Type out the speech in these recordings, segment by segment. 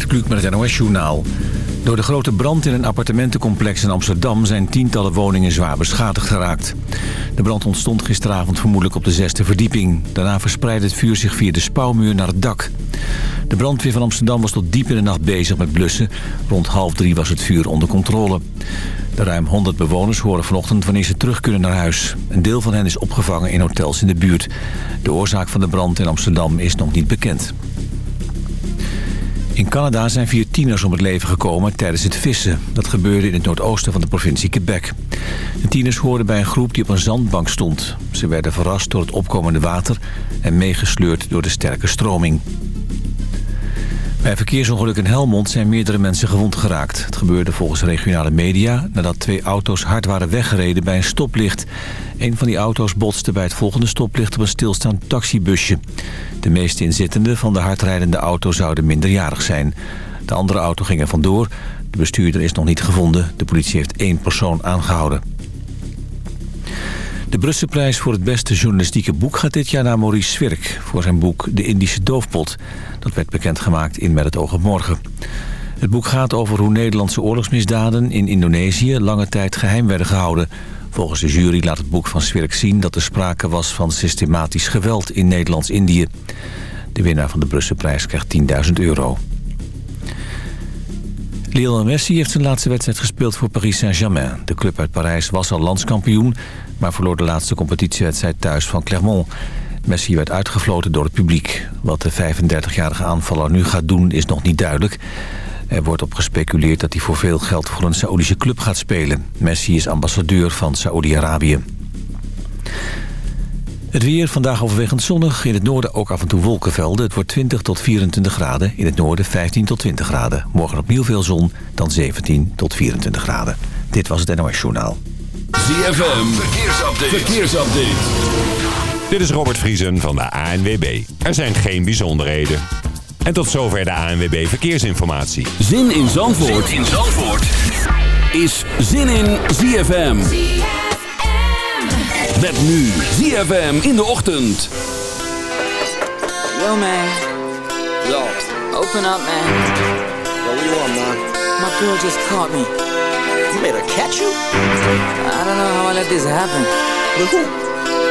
Gert met het NOS-journaal. Door de grote brand in een appartementencomplex in Amsterdam... zijn tientallen woningen zwaar beschadigd geraakt. De brand ontstond gisteravond vermoedelijk op de zesde verdieping. Daarna verspreidde het vuur zich via de spouwmuur naar het dak. De brandweer van Amsterdam was tot diep in de nacht bezig met blussen. Rond half drie was het vuur onder controle. De ruim 100 bewoners horen vanochtend wanneer ze terug kunnen naar huis. Een deel van hen is opgevangen in hotels in de buurt. De oorzaak van de brand in Amsterdam is nog niet bekend. In Canada zijn vier tieners om het leven gekomen tijdens het vissen. Dat gebeurde in het noordoosten van de provincie Quebec. De tieners hoorden bij een groep die op een zandbank stond. Ze werden verrast door het opkomende water en meegesleurd door de sterke stroming. Bij verkeersongeluk in Helmond zijn meerdere mensen gewond geraakt. Het gebeurde volgens regionale media nadat twee auto's hard waren weggereden bij een stoplicht. Een van die auto's botste bij het volgende stoplicht op een stilstaand taxibusje. De meeste inzittenden van de hardrijdende auto zouden minderjarig zijn. De andere auto ging er vandoor. De bestuurder is nog niet gevonden. De politie heeft één persoon aangehouden. De Brusselprijs voor het beste journalistieke boek gaat dit jaar naar Maurice Zwirk... voor zijn boek De Indische Doofpot. Dat werd bekendgemaakt in Met het oog op morgen. Het boek gaat over hoe Nederlandse oorlogsmisdaden in Indonesië... lange tijd geheim werden gehouden. Volgens de jury laat het boek van Zwirk zien dat er sprake was van systematisch geweld in Nederlands-Indië. De winnaar van de Brusselprijs krijgt 10.000 euro. Lionel Messi heeft zijn laatste wedstrijd gespeeld voor Paris Saint-Germain. De club uit Parijs was al landskampioen, maar verloor de laatste competitiewedstrijd thuis van Clermont. Messi werd uitgefloten door het publiek. Wat de 35-jarige aanvaller nu gaat doen is nog niet duidelijk. Er wordt op gespeculeerd dat hij voor veel geld voor een Saoedische club gaat spelen. Messi is ambassadeur van Saoedi-Arabië. Het weer vandaag overwegend zonnig. In het noorden ook af en toe wolkenvelden. Het wordt 20 tot 24 graden. In het noorden 15 tot 20 graden. Morgen opnieuw veel zon, dan 17 tot 24 graden. Dit was het NOS Journaal. ZFM, verkeersupdate. verkeersupdate. Dit is Robert Vriesen van de ANWB. Er zijn geen bijzonderheden. En tot zover de ANWB Verkeersinformatie. Zin in Zandvoort, zin in Zandvoort. is Zin in ZFM. Met nu ZFM in de ochtend. Yo, man. Yo. Open up, man. Yo, what you want, man? My girl just caught me. You made her catch you? I don't know how I let this happen. With who?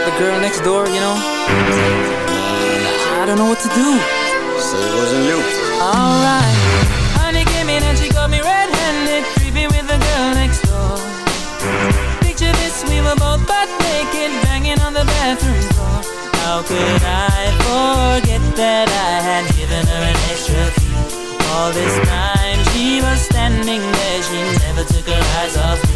The girl next door, you know? I don't know what to do. Say it wasn't you. Alright. Honey came in and she got me red-handed, creepy with the girl next door. Picture this, we were both butt naked, banging on the bathroom floor. How could I forget that I had given her an extra? All this time she was standing there, she never took her eyes off me.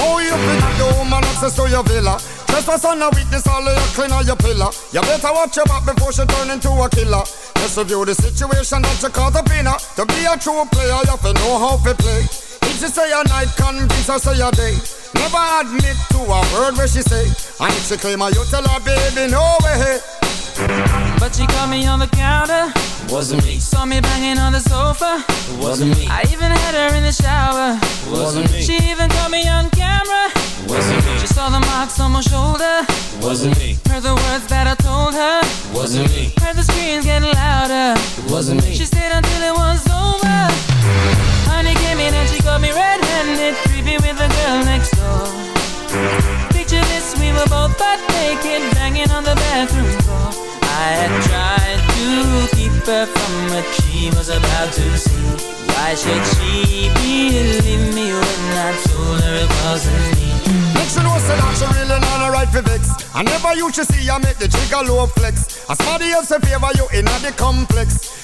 Oh, you a the woman access to your villa. Trespass on a witness, all of your clean on your pillar. You better watch your back before she turn into a killer. Just review the situation that you call the winner. To be a true player, you have to know how to play. If she say a night, convince her say a day. Never admit to a word where she say. And if she claim her, you tell her, baby, no way. But she caught me on the counter. Wasn't me. Saw me banging on the sofa. Wasn't me. I even had her in the shower. Wasn't me. She even caught me on camera. Wasn't me. She saw the marks on my shoulder. Wasn't me. Heard the words that I told her. Wasn't me. Heard the screams getting louder. Wasn't me. She her from what she was about to see. Why should she believe me when I told her it wasn't me? Make sure know say that she really not a right for vex. I never used to see I make the trigger low flex. As somebody else in favor you in the complex.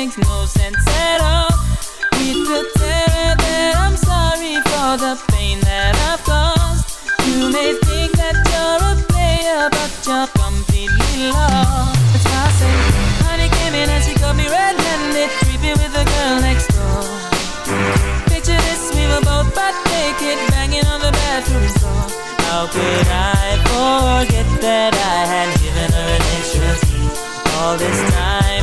makes no sense at all. With the terror that I'm sorry for the pain that I've caused. You may think that you're a player, but you're completely lost. It's passing. Honey came in and she got me red-handed, creeping with the girl next door. Picture this, we were both butt naked, banging on the bathroom door. How could I forget that I had given her an extra seat all this time?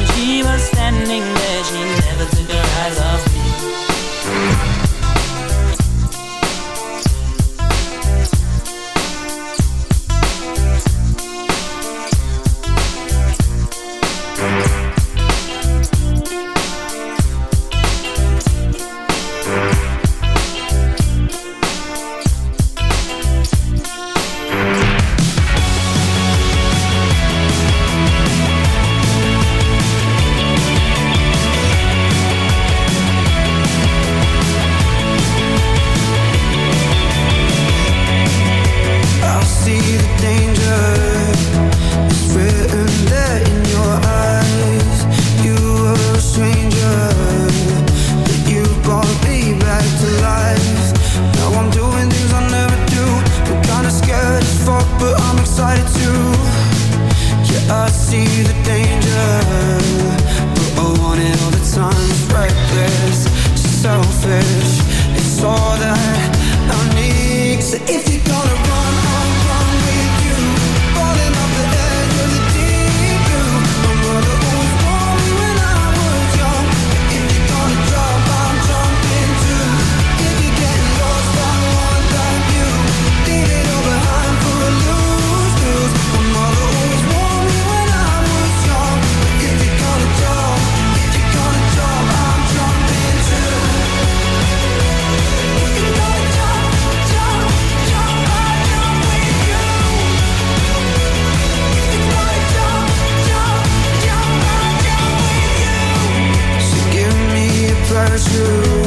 true.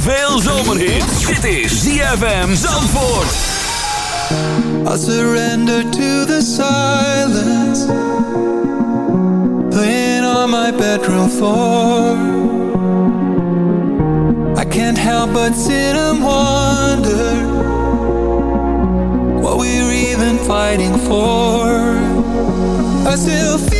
veel zomerhits. Dit is ZFM Zandvoort. I surrender to the silence. Playing on my bedroom floor. I can't help but sit and wonder. What we're even fighting for. I still feel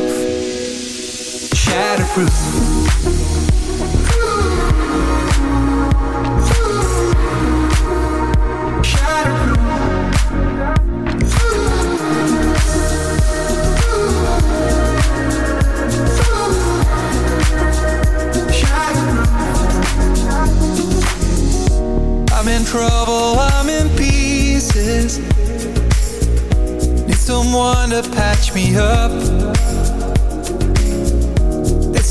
shattered. I'm in trouble, I'm in pieces. Need someone to patch me up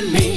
and me.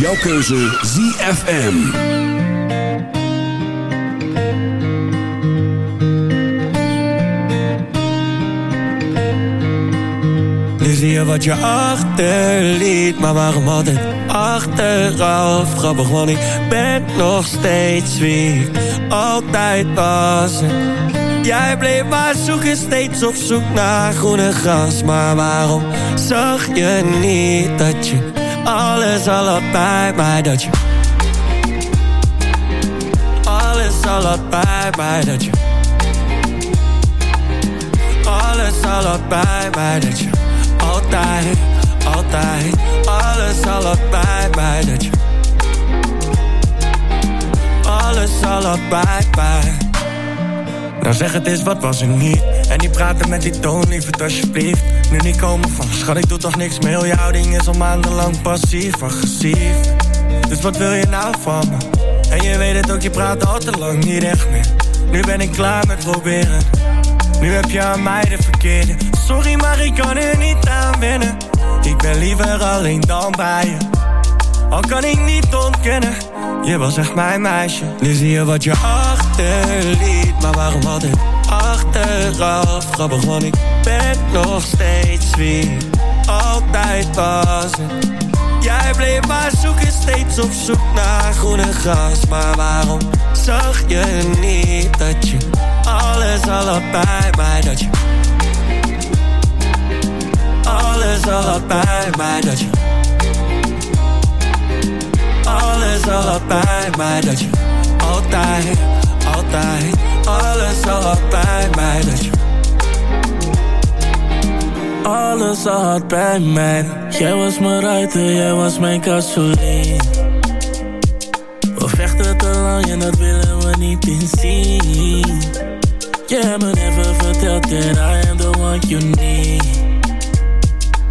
Jouw keuze ZFM. Nu zie je wat je achterliet, maar waarom altijd achteraf? Grappig, want ik ben nog steeds wie altijd was. Jij bleef maar zoeken, steeds op zoek naar groene gras. Maar waarom zag je niet dat je alles al had bij mij? Dat je alles al had bij mij, dat je alles bij mij, dat je altijd, altijd, alles bij mij, dat je alles al had bij mij. Nou zeg het eens, wat was er niet? En die praten met die toon, het alsjeblieft Nu niet komen van, schat ik doe toch niks meer. Heel jouw ding is al maandenlang passief, agressief. Dus wat wil je nou van me? En je weet het ook, je praat al te lang niet echt meer. Nu ben ik klaar met proberen. Nu heb je aan mij de verkeerde. Sorry, maar ik kan er niet aan wennen. Ik ben liever alleen dan bij je. Al kan ik niet ontkennen Je was echt mijn meisje. Nu zie je wat je achterliet Maar waarom altijd achteraf. Grappig, want ik ben nog steeds wie altijd was Jij bleef maar zoeken, steeds op zoek naar groene gras. Maar waarom zag je niet dat je alles al had bij mij? Dat je alles al had bij mij Dat je alles al had bij mij Dat je altijd, altijd Alles al bij mij. Alles al had bij mij. Jij was mijn ruiter, jij was mijn gasoline We vechten te lang en dat willen we niet inzien hebt me never verteld that I am the one you need.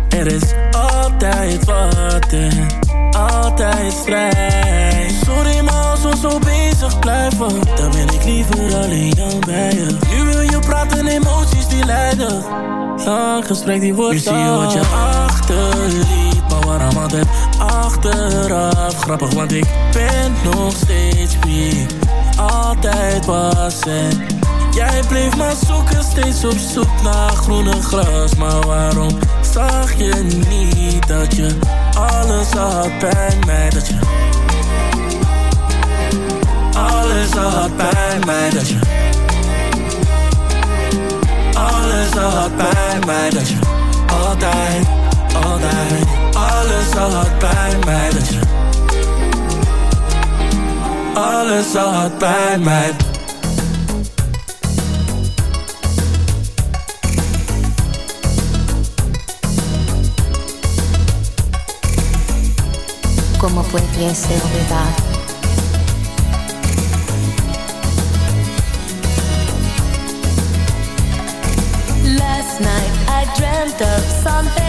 Er is altijd wat en altijd strijd Sorry maar we zo bezig blijven. Dan ben ik liever alleen dan bij je. Nu wil je praten, emoties die leiden Lang gesprek die wordt Nu zie je wat je achterliet Maar waarom altijd achteraf? Grappig want ik ben nog steeds wie altijd was. En Jij bleef maar zoeken, steeds op zoek naar groene gras. Maar waarom zag je niet dat je alles al had bij mij? Dat je alles al had bij mij Dat je alles al had bij mij Dat je altijd, altijd Alles al had bij mij Dat je alles al had bij mij ¿Cómo pudiese olvidar? Of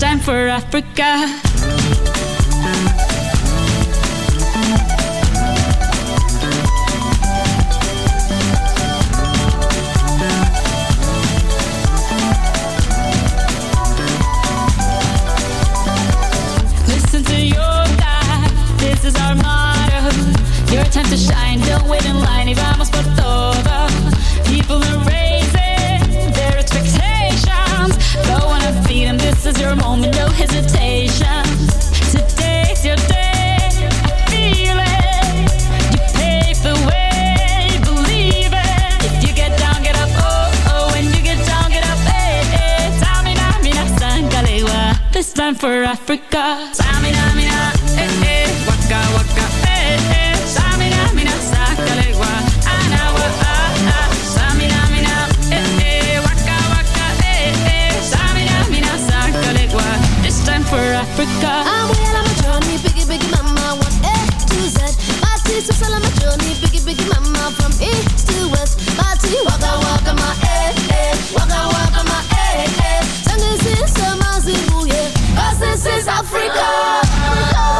Time for Africa. Listen to your time to shine, don't wait in line vamos por todo. Is your moment, no hesitation. Today's your day, I feel it. You pave the way, believe it. If you get down, get up, oh, oh. When you get down, get up, eh, eh. Tamina, mina, sangalewa. This time for Africa. Biggie, mama, one A to Z. My teeth so sell my journey, biggie, biggie, mama, from east to west. My teeth, waka, waka, my eh, eh, waka, waka, my eh, eh. In summer, Zimbabwe, 'cause this is Africa.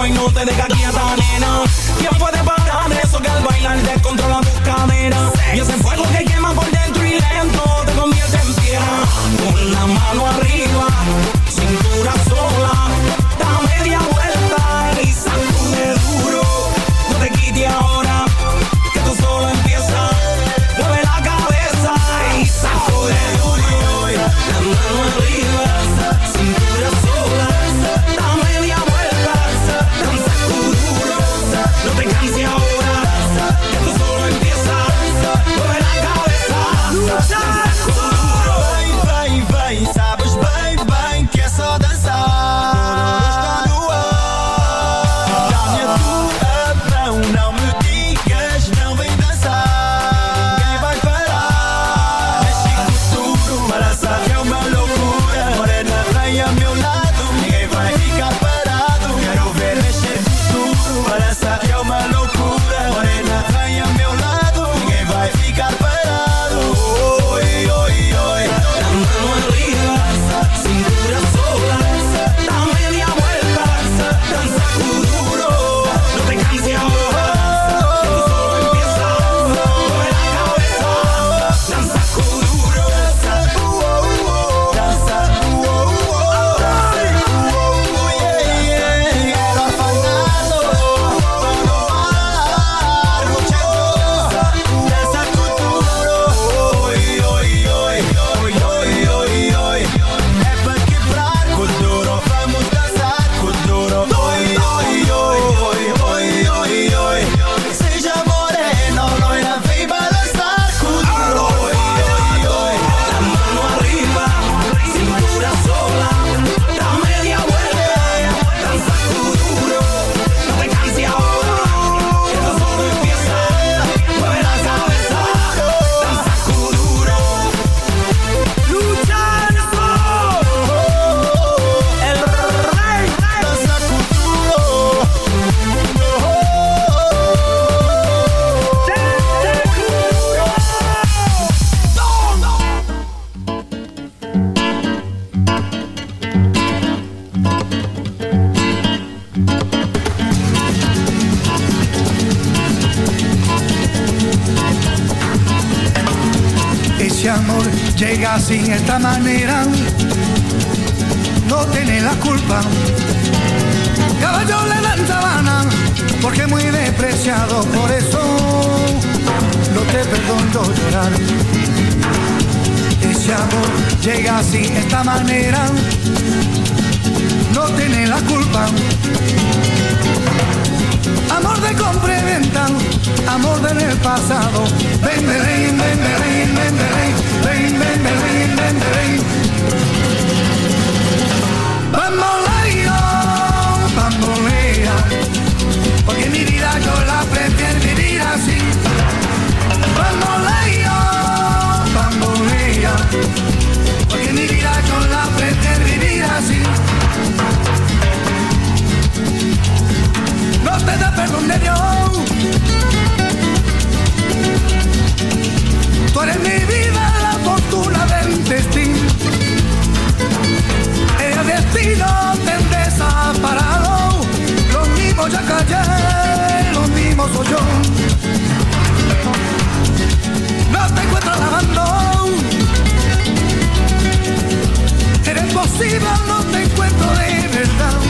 pero hoy no te deja quieta, nena. ¿Quién puede parar eso que al bailar descontrola tus caderas? Y ese fuego que quema por dentro y lento te convierte en piedra. Con la mano arriba amor llega sin esta manera, no tiene la culpa. Caballo le dan sabana, porque muy despreciado, por eso no te perdono llorar. Ese amor llega sin esta manera, no tiene la culpa amor de compra amor del de pasado. Ven, ven, ven, ven, ven, ven, ven, ven, ven, ven, ven, ven. Bamboleo, bambolea, porque mi vida yo la prefiero vivir así. Bamboleo, bambolea, porque mi vida yo la prefiero vivir así. te da perdón de Dios. Tú eres mi vida, la fortuna del destino. El destino te desaparado. Los mismos ya callé, los mismos soy yo. No te encuentro lavando. Eres posible, no te encuentro de verdad.